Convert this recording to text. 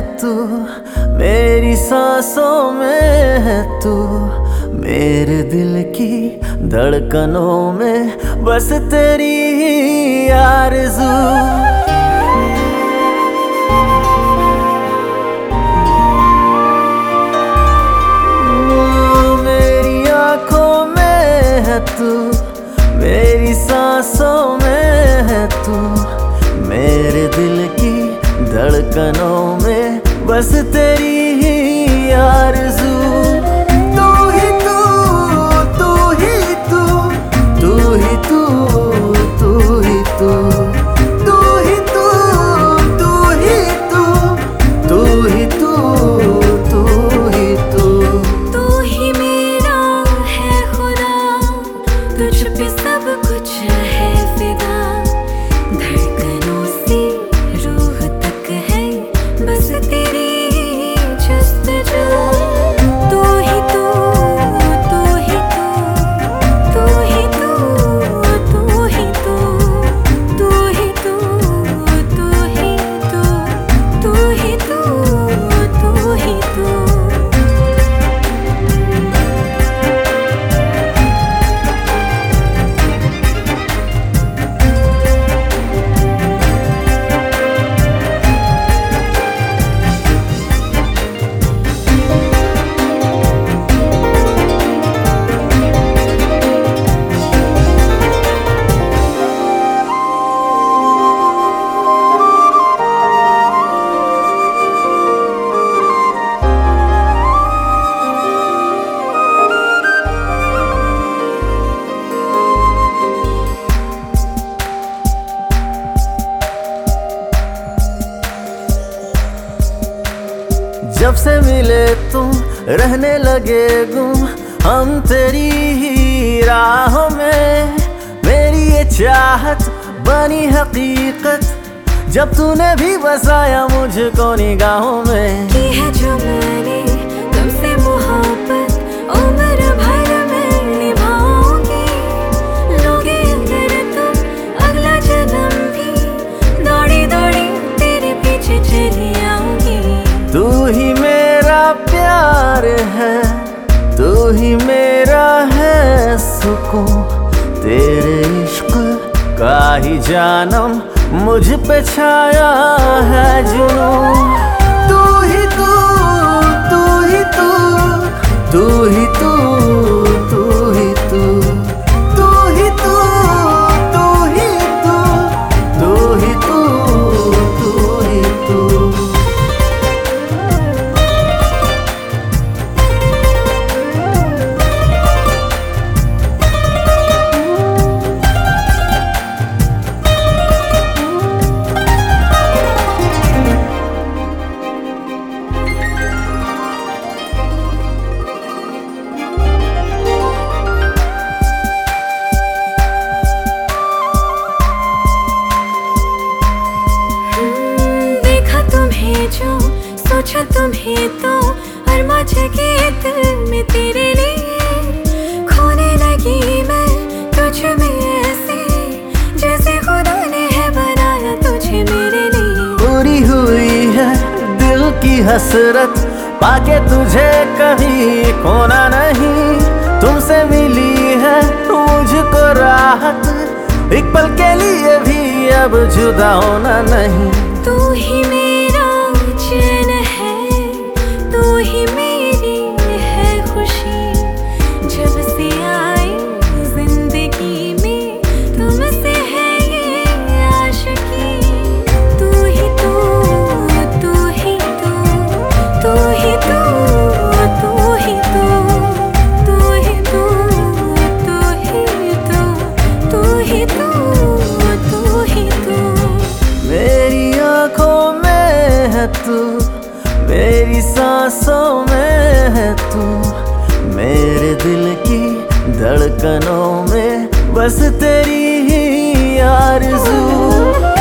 तू, मेरी सांसों में है तू, मेरे दिल की धड़कनों में बस तेरी ही आरज़ू। मेरी आँखों में है तू, मेरी सांसों में है तू, मेरे दिल की धड़कनों में बस तेरी ही आरज़ू। जब से मिले तुम, रहने लगे गुम। हम तेरी ही राहों में। मेरी ये चाहत बनी हकीकत। जब तूने भी बसाया मुझको निगाहों में। की है जो मैंने सुकून तेरे इश्क का ही जानम मुझ पे छाया है जुनून। सोचा तुम्हें तो और मुझे गीत में तेरे लिए खोने लगी मैं तुझ में ऐसे जैसे खुदा ने है बनाया तुझे मेरे लिए। पूरी हुई है दिल की हसरत पाके तुझे कभी खोना नहीं। तुमसे मिली है मुझको राहत एक पल के लिए भी अब जुदा होना नहीं। तू ही मेरा He me? मेरे दिल की धड़कनों में बस तेरी ही आरज़ू।